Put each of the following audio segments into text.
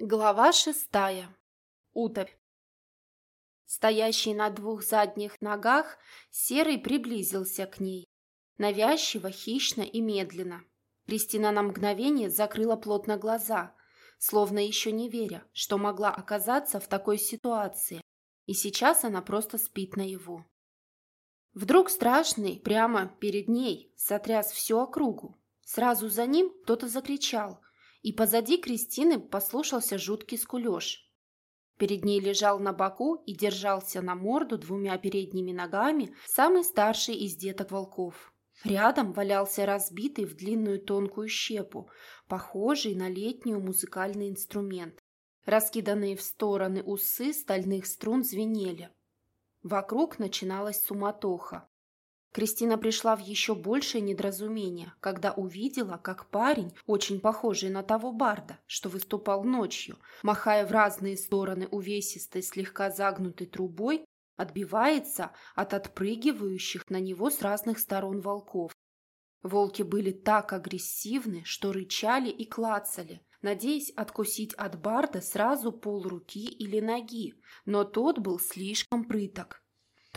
Глава шестая. Утопь. Стоящий на двух задних ногах, Серый приблизился к ней. Навязчиво, хищно и медленно. Кристина на мгновение закрыла плотно глаза, словно еще не веря, что могла оказаться в такой ситуации. И сейчас она просто спит наяву. Вдруг страшный, прямо перед ней, сотряс всю округу. Сразу за ним кто-то закричал – и позади Кристины послушался жуткий скулеж. Перед ней лежал на боку и держался на морду двумя передними ногами самый старший из деток волков. Рядом валялся разбитый в длинную тонкую щепу, похожий на летнюю музыкальный инструмент. Раскиданные в стороны усы стальных струн звенели. Вокруг начиналась суматоха. Кристина пришла в еще большее недоразумение, когда увидела, как парень, очень похожий на того барда, что выступал ночью, махая в разные стороны увесистой, слегка загнутой трубой, отбивается от отпрыгивающих на него с разных сторон волков. Волки были так агрессивны, что рычали и клацали, надеясь откусить от барда сразу пол руки или ноги, но тот был слишком прыток.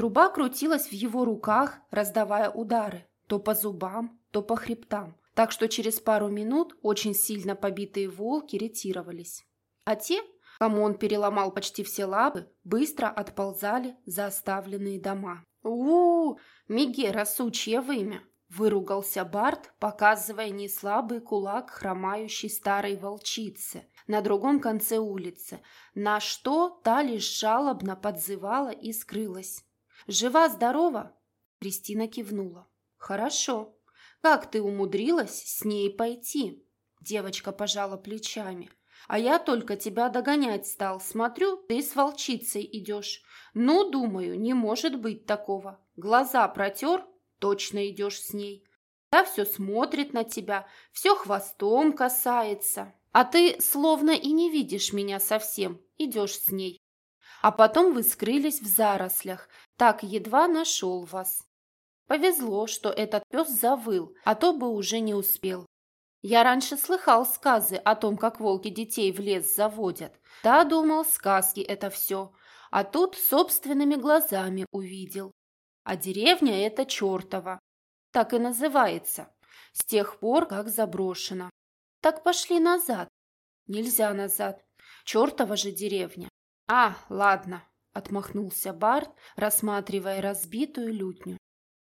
Труба крутилась в его руках, раздавая удары, то по зубам, то по хребтам, так что через пару минут очень сильно побитые волки ретировались. А те, кому он переломал почти все лапы, быстро отползали за оставленные дома. у, -у, -у Мегера, сучье вымя! Выругался Барт, показывая неслабый кулак хромающей старой волчицы на другом конце улицы, на что та лишь жалобно подзывала и скрылась. «Жива-здорова?» Кристина кивнула. «Хорошо. Как ты умудрилась с ней пойти?» Девочка пожала плечами. «А я только тебя догонять стал. Смотрю, ты с волчицей идешь. Ну, думаю, не может быть такого. Глаза протер, точно идешь с ней. Та все смотрит на тебя, все хвостом касается. А ты словно и не видишь меня совсем, идешь с ней. А потом вы скрылись в зарослях, так едва нашел вас. Повезло, что этот пес завыл, а то бы уже не успел. Я раньше слыхал сказы о том, как волки детей в лес заводят. Да, думал, сказки это все. А тут собственными глазами увидел. А деревня эта чертова. Так и называется. С тех пор, как заброшена. Так пошли назад. Нельзя назад. Чертова же деревня. А, ладно, Отмахнулся Барт, рассматривая разбитую лютню.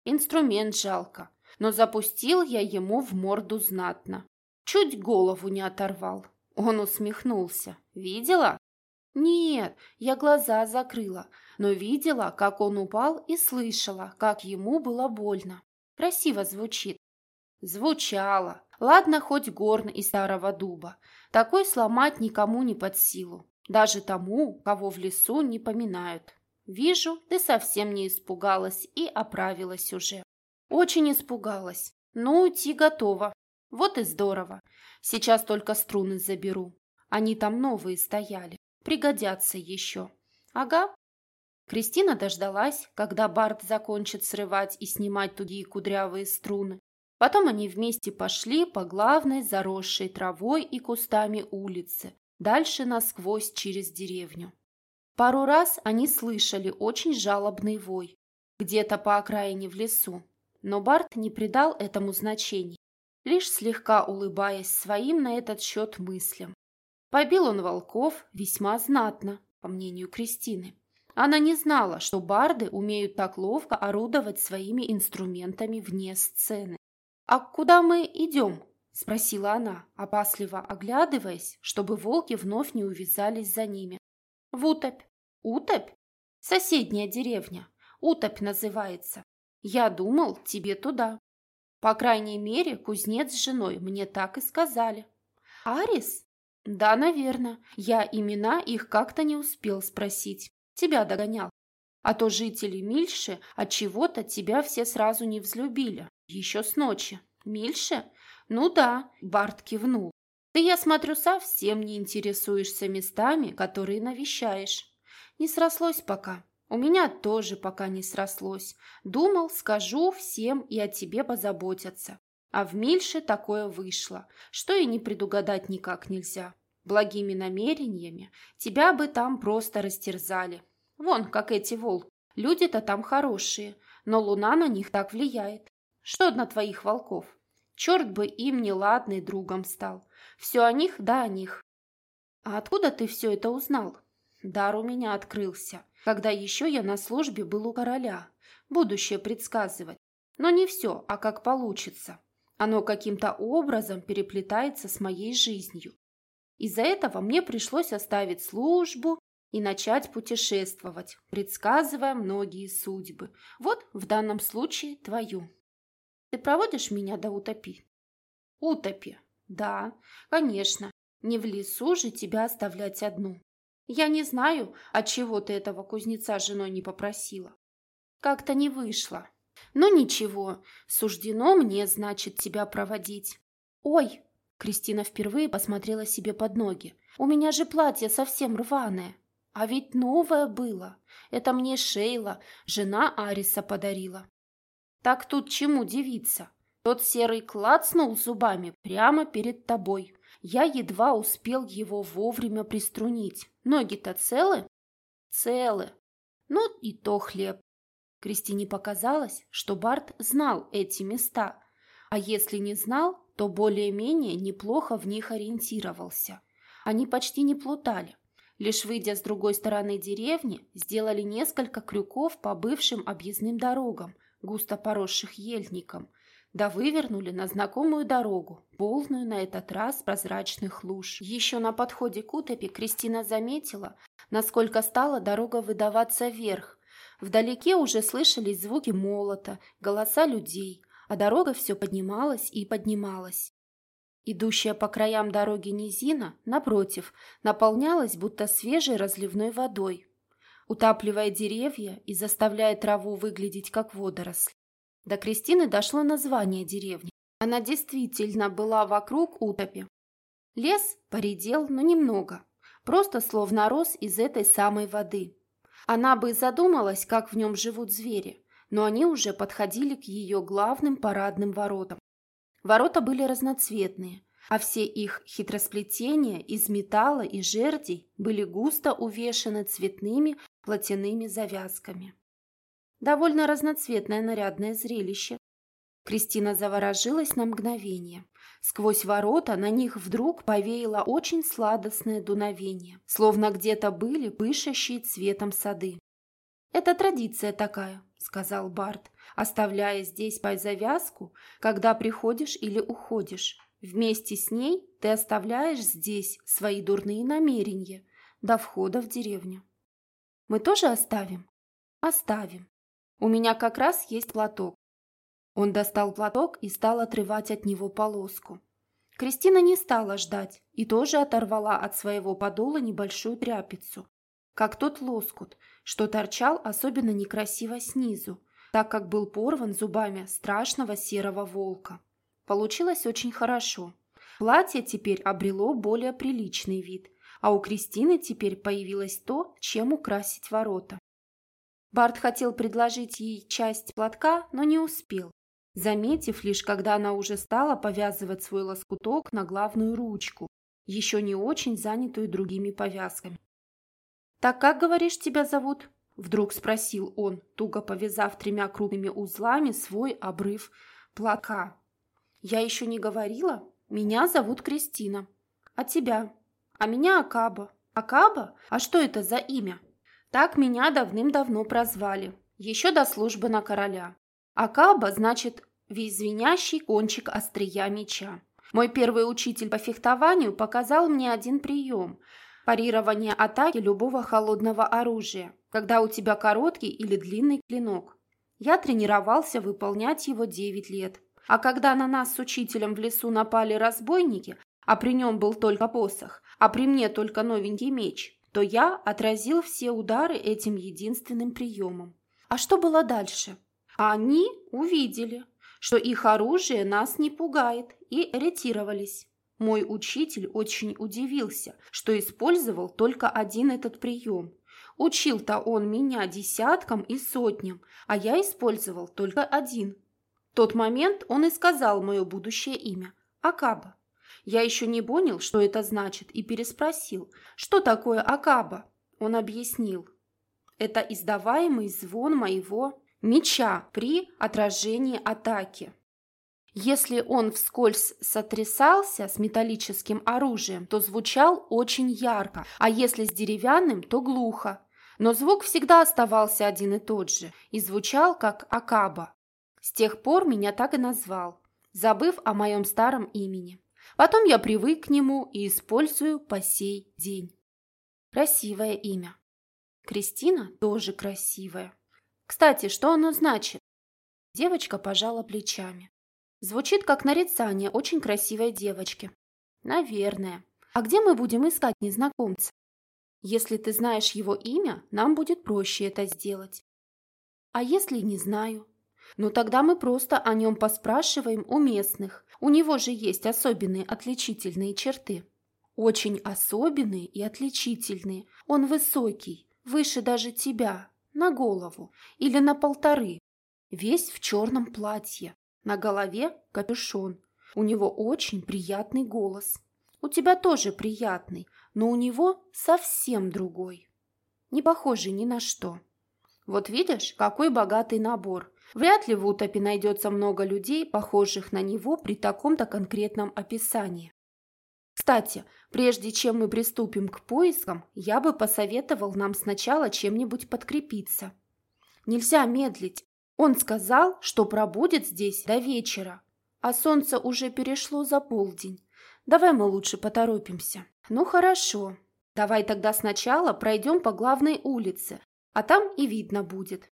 Инструмент жалко, но запустил я ему в морду знатно. Чуть голову не оторвал. Он усмехнулся. Видела? Нет, я глаза закрыла, но видела, как он упал и слышала, как ему было больно. Красиво звучит. Звучало. Ладно, хоть горн из старого дуба. Такой сломать никому не под силу. Даже тому, кого в лесу не поминают. Вижу, ты совсем не испугалась и оправилась уже. Очень испугалась. Ну, уйти готова. Вот и здорово. Сейчас только струны заберу. Они там новые стояли. Пригодятся еще. Ага. Кристина дождалась, когда Барт закончит срывать и снимать тугие кудрявые струны. Потом они вместе пошли по главной заросшей травой и кустами улице, дальше насквозь через деревню. Пару раз они слышали очень жалобный вой, где-то по окраине в лесу, но Барт не придал этому значения, лишь слегка улыбаясь своим на этот счет мыслям. Побил он волков весьма знатно, по мнению Кристины. Она не знала, что барды умеют так ловко орудовать своими инструментами вне сцены. «А куда мы идем?» — спросила она, опасливо оглядываясь, чтобы волки вновь не увязались за ними. «В Утопь. Утопь? Соседняя деревня. Утопь называется. Я думал, тебе туда. По крайней мере, кузнец с женой мне так и сказали. Арис? Да, наверное. Я имена их как-то не успел спросить. Тебя догонял. А то жители Мильши от чего-то тебя все сразу не взлюбили. Еще с ночи. Мильше? «Ну да», — Барт кивнул. «Ты, я смотрю, совсем не интересуешься местами, которые навещаешь. Не срослось пока. У меня тоже пока не срослось. Думал, скажу всем и о тебе позаботятся. А в Мильше такое вышло, что и не предугадать никак нельзя. Благими намерениями тебя бы там просто растерзали. Вон, как эти волки. Люди-то там хорошие, но луна на них так влияет. Что на твоих волков? Черт бы им неладный другом стал. Все о них да о них. А откуда ты все это узнал? Дар у меня открылся, когда еще я на службе был у короля. Будущее предсказывать. Но не все, а как получится. Оно каким-то образом переплетается с моей жизнью. Из-за этого мне пришлось оставить службу и начать путешествовать, предсказывая многие судьбы. Вот в данном случае твою. Ты проводишь меня до утопи? Утопи. Да, конечно. Не в лесу же тебя оставлять одну. Я не знаю, от чего ты этого кузнеца женой не попросила. Как-то не вышло. Но ничего, суждено мне, значит, тебя проводить. Ой, Кристина впервые посмотрела себе под ноги. У меня же платье совсем рваное. А ведь новое было. Это мне Шейла, жена Ариса, подарила. Так тут чему удивиться? Тот серый клацнул зубами прямо перед тобой. Я едва успел его вовремя приструнить. Ноги-то целы? Целы. Ну и то хлеб. Кристине показалось, что Барт знал эти места, а если не знал, то более-менее неплохо в них ориентировался. Они почти не плутали. Лишь выйдя с другой стороны деревни, сделали несколько крюков по бывшим объездным дорогам, густо поросших ельником, да вывернули на знакомую дорогу, полную на этот раз прозрачных луж. Еще на подходе к утопе Кристина заметила, насколько стала дорога выдаваться вверх, Вдалеке уже слышались звуки молота, голоса людей, а дорога все поднималась и поднималась. Идущая по краям дороги низина, напротив, наполнялась будто свежей разливной водой, утапливая деревья и заставляя траву выглядеть как водоросли. До Кристины дошло название деревни. Она действительно была вокруг утопи. Лес поредел, но немного, просто словно рос из этой самой воды. Она бы задумалась, как в нем живут звери, но они уже подходили к ее главным парадным воротам. Ворота были разноцветные, а все их хитросплетения из металла и жердей были густо увешаны цветными платяными завязками. Довольно разноцветное нарядное зрелище. Кристина заворожилась на мгновение, Сквозь ворота на них вдруг повеяло очень сладостное дуновение, словно где-то были пышащие цветом сады. «Это традиция такая», — сказал Барт, оставляя здесь по завязку, когда приходишь или уходишь. Вместе с ней ты оставляешь здесь свои дурные намерения до входа в деревню. Мы тоже оставим? Оставим. У меня как раз есть платок. Он достал платок и стал отрывать от него полоску. Кристина не стала ждать и тоже оторвала от своего подола небольшую тряпицу, как тот лоскут, что торчал особенно некрасиво снизу, так как был порван зубами страшного серого волка. Получилось очень хорошо. Платье теперь обрело более приличный вид, а у Кристины теперь появилось то, чем украсить ворота. Барт хотел предложить ей часть платка, но не успел заметив лишь, когда она уже стала повязывать свой лоскуток на главную ручку, еще не очень занятую другими повязками. «Так как, говоришь, тебя зовут?» – вдруг спросил он, туго повязав тремя крупными узлами свой обрыв плака. «Я еще не говорила. Меня зовут Кристина. А тебя? А меня Акаба. Акаба? А что это за имя?» Так меня давным-давно прозвали, еще до службы на короля. Акаба значит весь кончик острия меча. Мой первый учитель по фехтованию показал мне один прием – парирование атаки любого холодного оружия, когда у тебя короткий или длинный клинок. Я тренировался выполнять его 9 лет. А когда на нас с учителем в лесу напали разбойники, а при нем был только посох, а при мне только новенький меч, то я отразил все удары этим единственным приемом. А что было дальше? Они увидели, что их оружие нас не пугает, и ретировались. Мой учитель очень удивился, что использовал только один этот прием. Учил-то он меня десяткам и сотням, а я использовал только один. В тот момент он и сказал мое будущее имя – Акаба. Я еще не понял, что это значит, и переспросил, что такое Акаба. Он объяснил. Это издаваемый звон моего меча при отражении атаки. Если он вскользь сотрясался с металлическим оружием, то звучал очень ярко, а если с деревянным, то глухо. Но звук всегда оставался один и тот же и звучал как акаба. С тех пор меня так и назвал, забыв о моем старом имени. Потом я привык к нему и использую по сей день. Красивое имя. Кристина тоже красивая. Кстати, что оно значит? Девочка пожала плечами. Звучит как нарицание очень красивой девочки. Наверное. А где мы будем искать незнакомца? Если ты знаешь его имя, нам будет проще это сделать. А если не знаю? Ну тогда мы просто о нем поспрашиваем у местных. У него же есть особенные отличительные черты. Очень особенные и отличительные. Он высокий, выше даже тебя, на голову или на полторы. Весь в черном платье. На голове капюшон. У него очень приятный голос. У тебя тоже приятный, но у него совсем другой. Не похожий ни на что. Вот видишь, какой богатый набор. Вряд ли в Утопе найдется много людей, похожих на него при таком-то конкретном описании. Кстати, прежде чем мы приступим к поискам, я бы посоветовал нам сначала чем-нибудь подкрепиться. Нельзя медлить. Он сказал, что пробудет здесь до вечера, а солнце уже перешло за полдень. Давай мы лучше поторопимся. Ну хорошо. Давай тогда сначала пройдем по главной улице, а там и видно будет.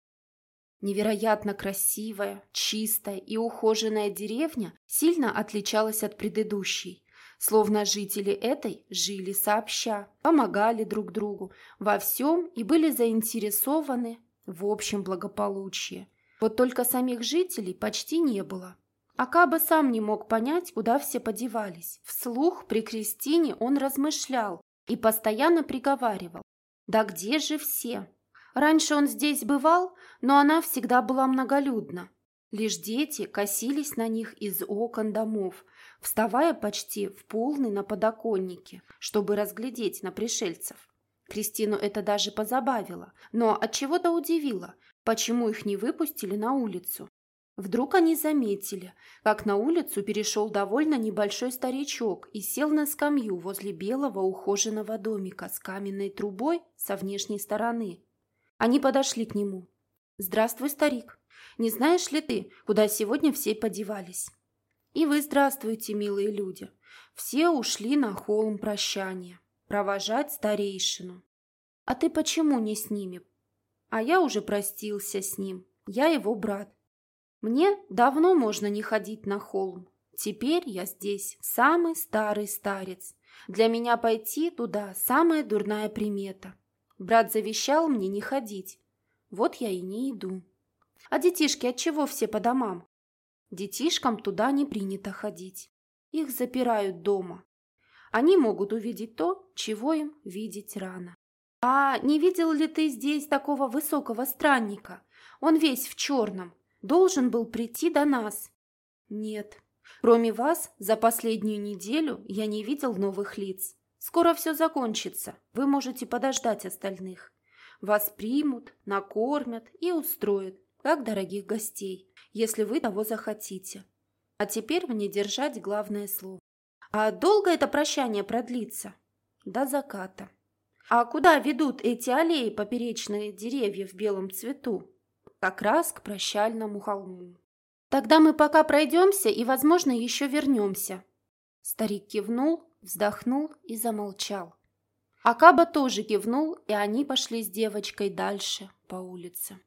Невероятно красивая, чистая и ухоженная деревня сильно отличалась от предыдущей. Словно жители этой жили сообща, помогали друг другу во всем и были заинтересованы в общем благополучии. Вот только самих жителей почти не было. Акаба сам не мог понять, куда все подевались. Вслух при Кристине он размышлял и постоянно приговаривал. «Да где же все?» Раньше он здесь бывал, но она всегда была многолюдна. Лишь дети косились на них из окон домов, вставая почти в полный на подоконнике, чтобы разглядеть на пришельцев. Кристину это даже позабавило, но от чего то удивило, почему их не выпустили на улицу. Вдруг они заметили, как на улицу перешел довольно небольшой старичок и сел на скамью возле белого ухоженного домика с каменной трубой со внешней стороны. Они подошли к нему. «Здравствуй, старик. Не знаешь ли ты, куда сегодня все подевались?» «И вы здравствуйте, милые люди. Все ушли на холм прощания, провожать старейшину. А ты почему не с ними?» «А я уже простился с ним. Я его брат. Мне давно можно не ходить на холм. Теперь я здесь самый старый старец. Для меня пойти туда самая дурная примета. Брат завещал мне не ходить. Вот я и не иду. А детишки от чего все по домам? Детишкам туда не принято ходить. Их запирают дома. Они могут увидеть то, чего им видеть рано. А не видел ли ты здесь такого высокого странника? Он весь в черном. Должен был прийти до нас. Нет. Кроме вас, за последнюю неделю я не видел новых лиц. Скоро все закончится, вы можете подождать остальных. Вас примут, накормят и устроят, как дорогих гостей, если вы того захотите. А теперь мне держать главное слово. А долго это прощание продлится? До заката. А куда ведут эти аллеи поперечные деревья в белом цвету? Как раз к прощальному холму. Тогда мы пока пройдемся и, возможно, еще вернемся. Старик кивнул, вздохнул и замолчал. Акаба тоже кивнул, и они пошли с девочкой дальше по улице.